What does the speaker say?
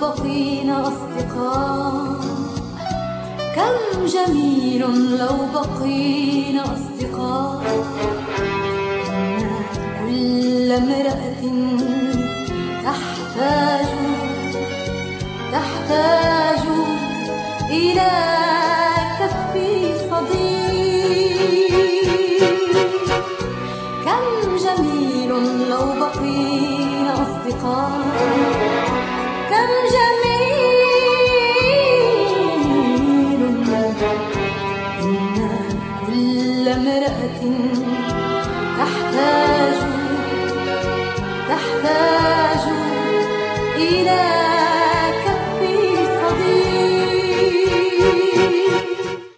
بقينا أصدقاء. كم جميل لو بقينا أصدقاء. كل امرأة تحتاج تحتاج إلى كف صديق. كم جميل لو بقينا أصدقاء. تحتاج تحتاج إلى